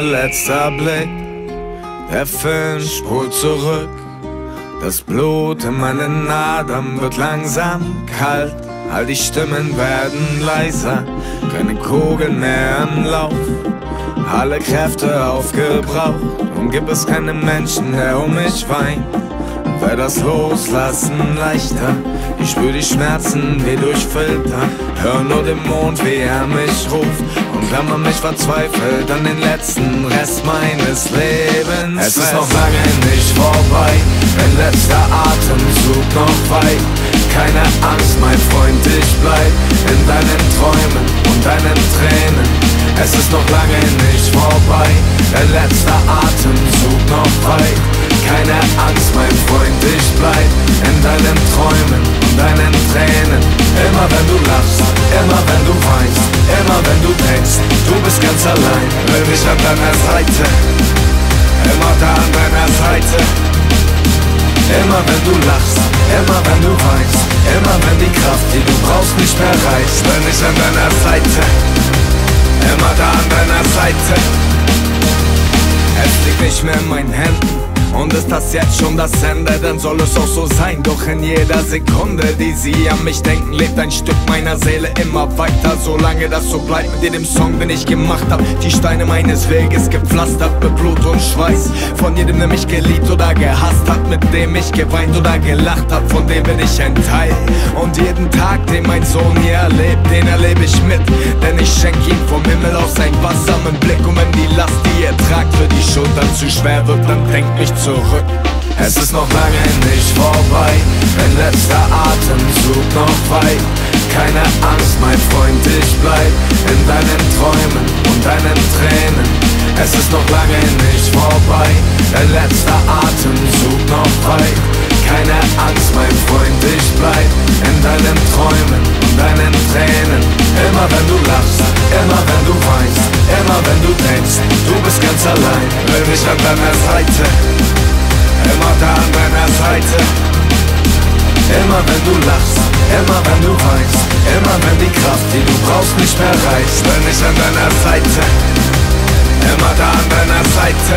letzter Blick. Der Film spult zurück. Das Blut in meinen Adern wird langsam kalt. All die Stimmen werden leiser, keine Kugeln mehr im Lauf. Alle Kräfte aufgebraucht und gibt es keinen Menschen, der um mich weint. Wäre das Loslassen leichter? Ich spür die Schmerzen wie durch Filter. Hör nur den Mond, wie er mich ruft. Und man mich verzweifelt an den letzten Rest meines Lebens. Es ist noch lange nicht vorbei, mein letzter Atemzug noch weit. Keine Angst, mein Freund, ich bleib in deinen Träumen und deinen Tränen. Es ist noch lange nicht vorbei, der letzte Atemzug noch weit. Keine Angst, mein Freund, ich bleib in deinen Träumen und deinen Tränen. Immer wenn du lachst, immer wenn du weinst, immer wenn du denkst, du bist ganz allein, bin ich an deiner Seite. Immer da an deiner Seite. Immer wenn du lachst, immer wenn du weinst, immer wenn die Kraft, die du brauchst, nicht mehr reicht, bin ich an deiner Seite. Immer da an deiner Seite. Es liegt nicht mehr in meinen Händen und ist das jetzt schon das Ende, dann soll es auch so sein. Doch in jeder Sekunde, die sie an mich denken, lebt ein Stück meiner Seele immer weiter. Solange das so bleibt mit jedem Song, den ich gemacht hab. Die Steine meines Weges gepflastert mit Blut und Schweiß. Von jedem, der mich geliebt oder gehasst hat, mit dem ich geweint oder gelacht hab, von dem bin ich ein Teil. Und jeden Tag, den mein Sohn hier erlebt, den erlebe ich mit. Schwer wird, dann denkt mich zurück. Es ist noch lange nicht vorbei, mein letzter Atemzug noch weit. Keine Angst, mein Freund, ich bleib in deinen Träumen und deinen Tränen. Es ist noch lange nicht vorbei, dein letzter Atemzug noch weit. Keine Angst, mein Freund, ich bleib in deinen Träumen und deinen Tränen. Allein, bin ich an deiner Seite immer da an deiner Seite. Immer wenn du lachst, immer wenn du weinst, immer wenn die Kraft, die du brauchst, nicht mehr reicht, bin ich an deiner Seite. Immer da an deiner Seite.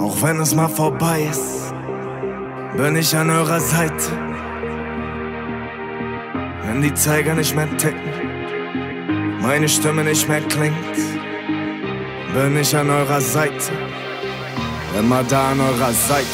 Auch wenn es mal vorbei ist, bin ich an eurer Seite. Wenn die Zeiger nicht mehr ticken meine Stimme nicht mehr klingt, bin ich an eurer Seite, immer da an eurer Seite.